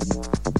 Thank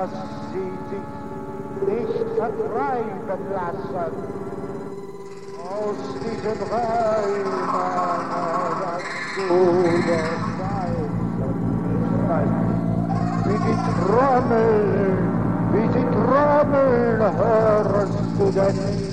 dass sie sich nicht vertreiben lassen aus diesen Räumen, dass du das weißt. Wie die Trommeln, wie die Trommeln hörst du denn?